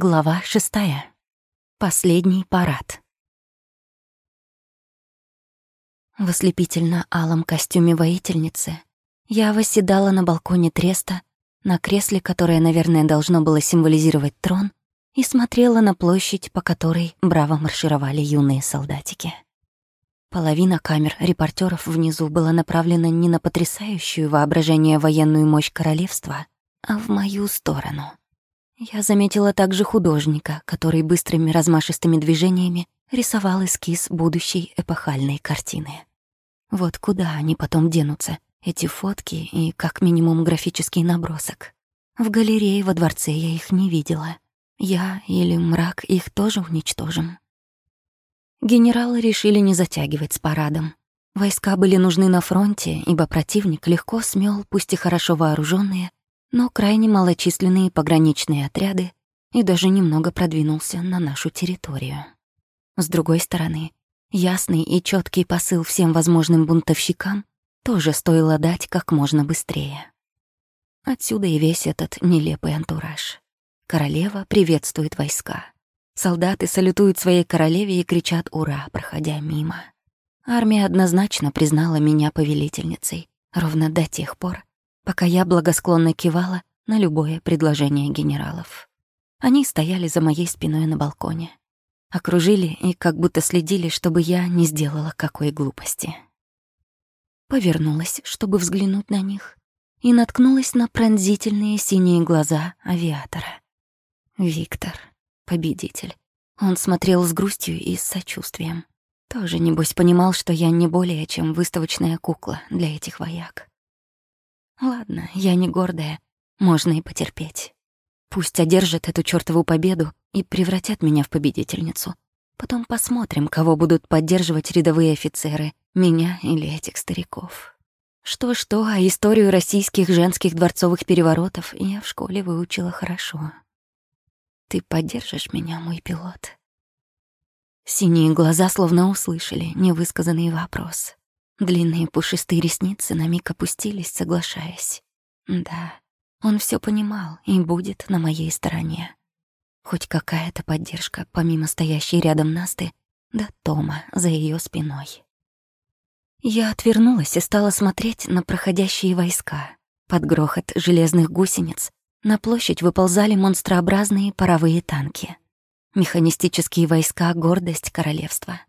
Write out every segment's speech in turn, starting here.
Глава шестая. Последний парад. В ослепительно-алом костюме воительницы я восседала на балконе треста, на кресле, которое, наверное, должно было символизировать трон, и смотрела на площадь, по которой браво маршировали юные солдатики. Половина камер репортеров внизу была направлена не на потрясающую воображение военную мощь королевства, а в мою сторону — я заметила также художника, который быстрыми размашистыми движениями рисовал эскиз будущей эпохальной картины. Вот куда они потом денутся, эти фотки и как минимум графический набросок. В галерее во дворце я их не видела. Я или мрак их тоже уничтожим. Генералы решили не затягивать с парадом. Войска были нужны на фронте, ибо противник легко смел, пусть и хорошо вооруженные, но крайне малочисленные пограничные отряды и даже немного продвинулся на нашу территорию. С другой стороны, ясный и четкий посыл всем возможным бунтовщикам тоже стоило дать как можно быстрее. Отсюда и весь этот нелепый антураж. Королева приветствует войска. Солдаты салютуют своей королеве и кричат «Ура!», проходя мимо. Армия однозначно признала меня повелительницей, ровно до тех пор, пока я благосклонно кивала на любое предложение генералов. Они стояли за моей спиной на балконе. Окружили и как будто следили, чтобы я не сделала какой глупости. Повернулась, чтобы взглянуть на них, и наткнулась на пронзительные синие глаза авиатора. Виктор, победитель. Он смотрел с грустью и с сочувствием. Тоже, небось, понимал, что я не более чем выставочная кукла для этих вояк. Ладно, я не гордая, можно и потерпеть. Пусть одержат эту чёртову победу и превратят меня в победительницу. Потом посмотрим, кого будут поддерживать рядовые офицеры, меня или этих стариков. Что-что, а историю российских женских дворцовых переворотов я в школе выучила хорошо. Ты поддержишь меня, мой пилот? Синие глаза словно услышали невысказанный вопрос. Длинные пушистые ресницы на миг опустились, соглашаясь. Да, он все понимал и будет на моей стороне. Хоть какая-то поддержка, помимо стоящей рядом Насты, да Тома за ее спиной. Я отвернулась и стала смотреть на проходящие войска. Под грохот железных гусениц на площадь выползали монстрообразные паровые танки. Механистические войска — гордость королевства.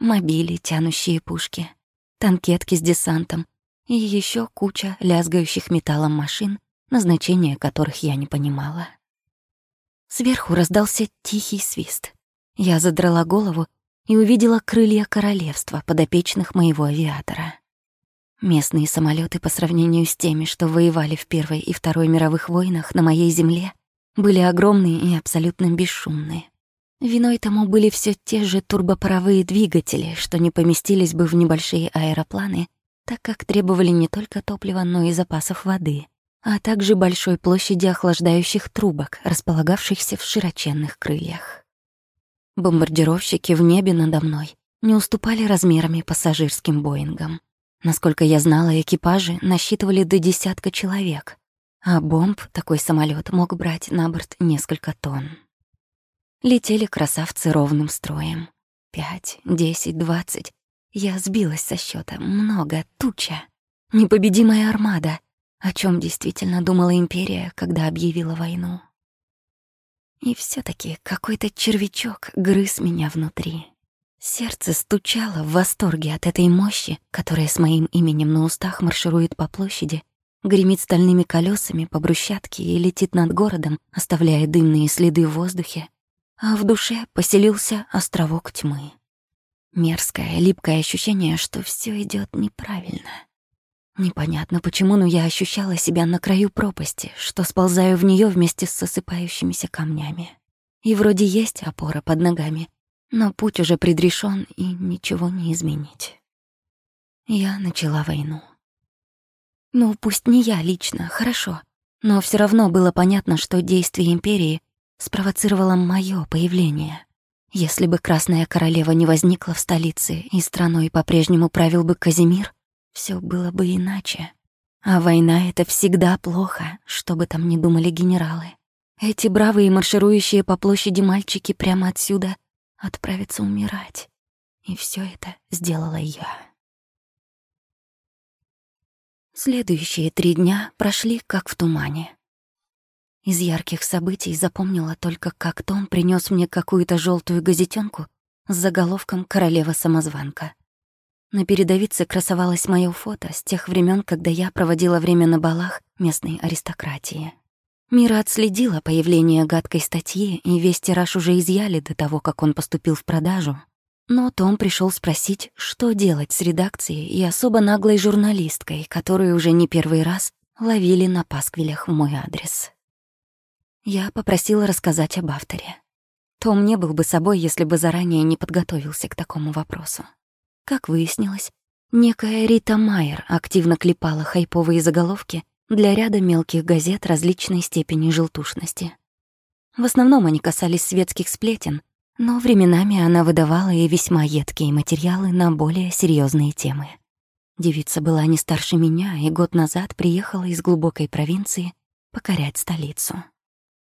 Мобили, тянущие пушки — танкетки с десантом и еще куча лязгающих металлом машин, назначения которых я не понимала. Сверху раздался тихий свист. Я задрала голову и увидела крылья королевства, подопечных моего авиатора. Местные самолеты по сравнению с теми, что воевали в Первой и Второй мировых войнах на моей земле, были огромные и абсолютно бесшумные. Виной тому были все те же турбопаровые двигатели, что не поместились бы в небольшие аэропланы, так как требовали не только топлива, но и запасов воды, а также большой площади охлаждающих трубок, располагавшихся в широченных крыльях. Бомбардировщики в небе надо мной не уступали размерами пассажирским Боингам. Насколько я знала, экипажи насчитывали до десятка человек, а бомб такой самолет мог брать на борт несколько тонн. Летели красавцы ровным строем. Пять, десять, двадцать. Я сбилась со счета. Много, туча. Непобедимая армада. О чем действительно думала империя, когда объявила войну. И все таки какой-то червячок грыз меня внутри. Сердце стучало в восторге от этой мощи, которая с моим именем на устах марширует по площади, гремит стальными колесами по брусчатке и летит над городом, оставляя дымные следы в воздухе, а в душе поселился островок тьмы. Мерзкое, липкое ощущение, что все идет неправильно. Непонятно почему, но я ощущала себя на краю пропасти, что сползаю в нее вместе с осыпающимися камнями. И вроде есть опора под ногами, но путь уже предрешен и ничего не изменить. Я начала войну. Ну, пусть не я лично, хорошо, но все равно было понятно, что действия Империи спровоцировало мое появление. Если бы Красная Королева не возникла в столице и страной по-прежнему правил бы Казимир, все было бы иначе. А война — это всегда плохо, что бы там ни думали генералы. Эти бравые марширующие по площади мальчики прямо отсюда отправятся умирать. И все это сделала я. Следующие три дня прошли как в тумане. Из ярких событий запомнила только, как Том принес мне какую-то желтую газетенку с заголовком «Королева-самозванка». На передовице красовалось мое фото с тех времен, когда я проводила время на балах местной аристократии. Мира отследила появление гадкой статьи, и весь тираж уже изъяли до того, как он поступил в продажу. Но Том пришел спросить, что делать с редакцией и особо наглой журналисткой, которую уже не первый раз ловили на пасквилях в мой адрес. Я попросила рассказать об авторе. Том не был бы собой, если бы заранее не подготовился к такому вопросу. Как выяснилось, некая Рита Майер активно клепала хайповые заголовки для ряда мелких газет различной степени желтушности. В основном они касались светских сплетен, но временами она выдавала и весьма едкие материалы на более серьезные темы. Девица была не старше меня и год назад приехала из глубокой провинции покорять столицу.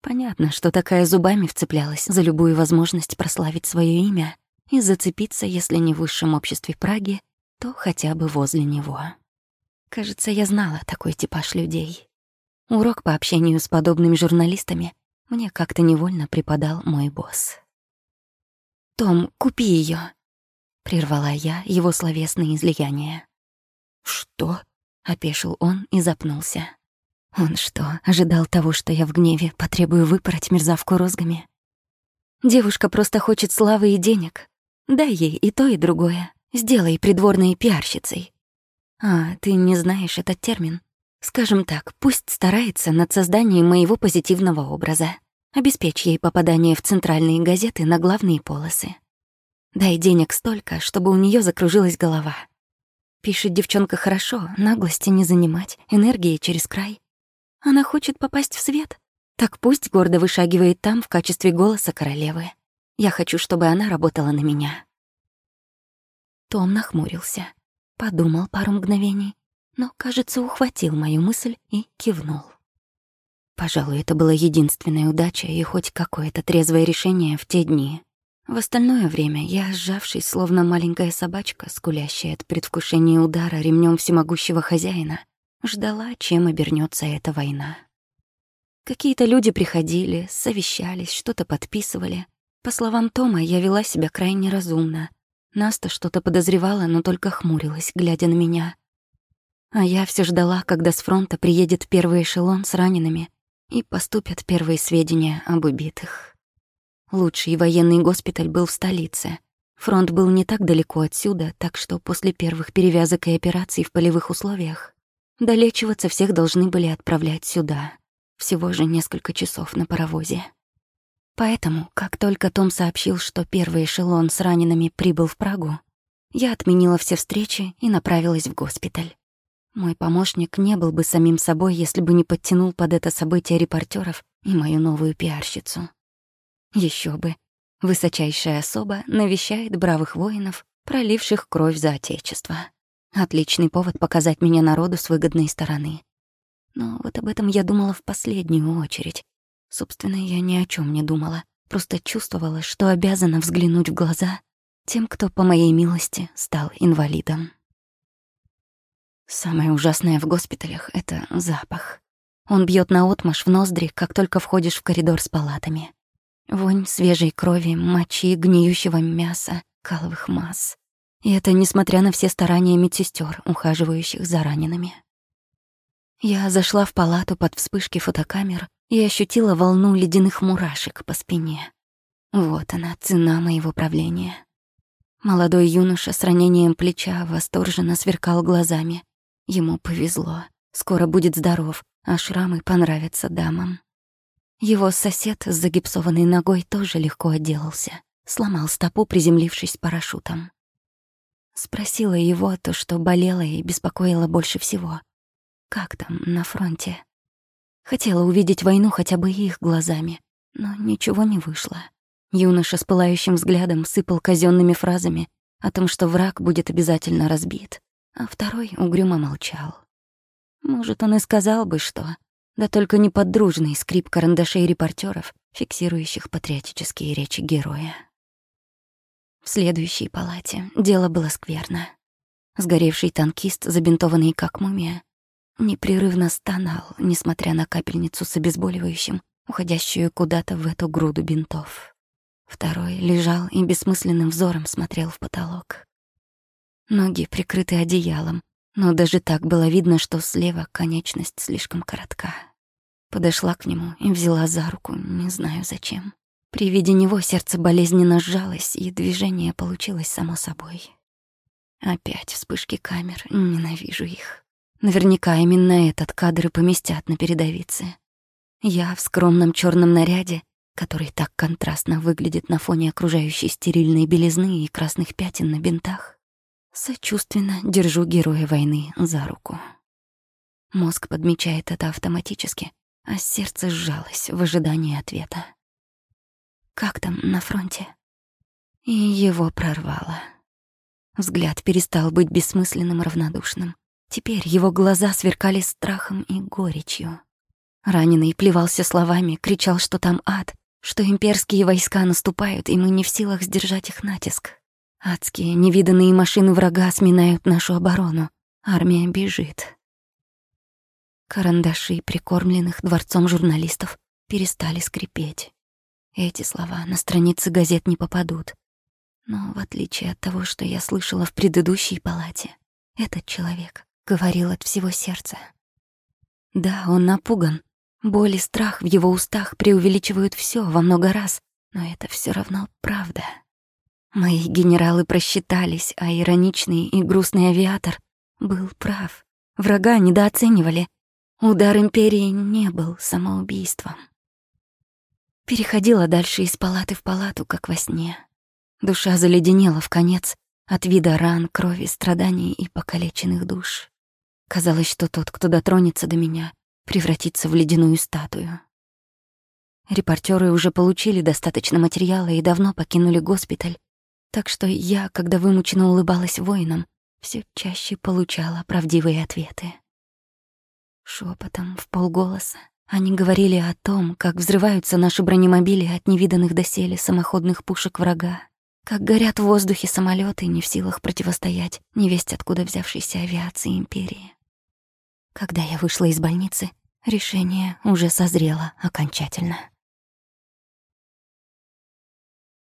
Понятно, что такая зубами вцеплялась за любую возможность прославить свое имя и зацепиться, если не в высшем обществе Праги, то хотя бы возле него. Кажется, я знала такой типаж людей. Урок по общению с подобными журналистами мне как-то невольно преподал мой босс. «Том, купи ее, прервала я его словесные излияния. «Что?» — опешил он и запнулся. Он что, ожидал того, что я в гневе потребую выпороть мерзавку розгами? Девушка просто хочет славы и денег. Дай ей и то, и другое. Сделай придворной пиарщицей. А, ты не знаешь этот термин? Скажем так, пусть старается над созданием моего позитивного образа. Обеспечь ей попадание в центральные газеты на главные полосы. Дай денег столько, чтобы у нее закружилась голова. Пишет девчонка хорошо, наглости не занимать, энергии через край. Она хочет попасть в свет. Так пусть гордо вышагивает там в качестве голоса королевы. Я хочу, чтобы она работала на меня. Том нахмурился, подумал пару мгновений, но, кажется, ухватил мою мысль и кивнул. Пожалуй, это была единственная удача и хоть какое-то трезвое решение в те дни. В остальное время я, сжавшись, словно маленькая собачка, скулящая от предвкушения удара ремнем всемогущего хозяина, ждала, чем обернется эта война. Какие-то люди приходили, совещались, что-то подписывали. По словам Тома, я вела себя крайне разумно. Наста что-то подозревала, но только хмурилась, глядя на меня. А я все ждала, когда с фронта приедет первый эшелон с ранеными и поступят первые сведения об убитых. Лучший военный госпиталь был в столице. Фронт был не так далеко отсюда, так что после первых перевязок и операций в полевых условиях Долечиваться всех должны были отправлять сюда. Всего же несколько часов на паровозе. Поэтому, как только Том сообщил, что первый эшелон с ранеными прибыл в Прагу, я отменила все встречи и направилась в госпиталь. Мой помощник не был бы самим собой, если бы не подтянул под это событие репортеров и мою новую пиарщицу. Еще бы. Высочайшая особа навещает бравых воинов, проливших кровь за Отечество. Отличный повод показать меня народу с выгодной стороны. Но вот об этом я думала в последнюю очередь. Собственно, я ни о чем не думала, просто чувствовала, что обязана взглянуть в глаза тем, кто, по моей милости, стал инвалидом. Самое ужасное в госпиталях — это запах. Он бьет наотмашь в ноздри, как только входишь в коридор с палатами. Вонь свежей крови, мочи, гниющего мяса, каловых масс. И это несмотря на все старания медсестер, ухаживающих за ранеными. Я зашла в палату под вспышки фотокамер и ощутила волну ледяных мурашек по спине. Вот она, цена моего правления. Молодой юноша с ранением плеча восторженно сверкал глазами. Ему повезло. Скоро будет здоров, а шрамы понравятся дамам. Его сосед с загипсованной ногой тоже легко отделался. Сломал стопу, приземлившись парашютом. Спросила его то, что болело и беспокоило больше всего. Как там на фронте? Хотела увидеть войну хотя бы их глазами, но ничего не вышло. Юноша с пылающим взглядом сыпал казенными фразами о том, что враг будет обязательно разбит, а второй угрюмо молчал. Может, он и сказал бы что, Да только не поддружный скрип карандашей репортеров, фиксирующих патриотические речи героя. В следующей палате дело было скверно. Сгоревший танкист, забинтованный как мумия, непрерывно стонал, несмотря на капельницу с обезболивающим, уходящую куда-то в эту груду бинтов. Второй лежал и бессмысленным взором смотрел в потолок. Ноги прикрыты одеялом, но даже так было видно, что слева конечность слишком коротка. Подошла к нему и взяла за руку, не знаю зачем. При виде него сердце болезненно сжалось, и движение получилось само собой. Опять вспышки камер, ненавижу их. Наверняка именно этот кадр и поместят на передовице. Я в скромном черном наряде, который так контрастно выглядит на фоне окружающей стерильной белизны и красных пятен на бинтах, сочувственно держу героя войны за руку. Мозг подмечает это автоматически, а сердце сжалось в ожидании ответа. Как там на фронте? И его прорвало. Взгляд перестал быть бессмысленным равнодушным. Теперь его глаза сверкали страхом и горечью. Раненый плевался словами, кричал, что там ад, что имперские войска наступают, и мы не в силах сдержать их натиск. Адские, невиданные машины врага сминают нашу оборону. Армия бежит. Карандаши, прикормленных дворцом журналистов, перестали скрипеть. Эти слова на страницы газет не попадут. Но в отличие от того, что я слышала в предыдущей палате, этот человек говорил от всего сердца. Да, он напуган. Боль и страх в его устах преувеличивают все во много раз, но это все равно правда. Мои генералы просчитались, а ироничный и грустный авиатор был прав. Врага недооценивали. Удар империи не был самоубийством. Переходила дальше из палаты в палату, как во сне. Душа заледенела в конец от вида ран, крови, страданий и покалеченных душ. Казалось, что тот, кто дотронется до меня, превратится в ледяную статую. Репортеры уже получили достаточно материала и давно покинули госпиталь, так что я, когда вымученно улыбалась воинам, все чаще получала правдивые ответы. Шепотом, в полголоса, они говорили о том, как взрываются наши бронемобили от невиданных доселе самоходных пушек врага, как горят в воздухе самолеты, не в силах противостоять невесть откуда взявшейся авиации империи. Когда я вышла из больницы, решение уже созрело окончательно.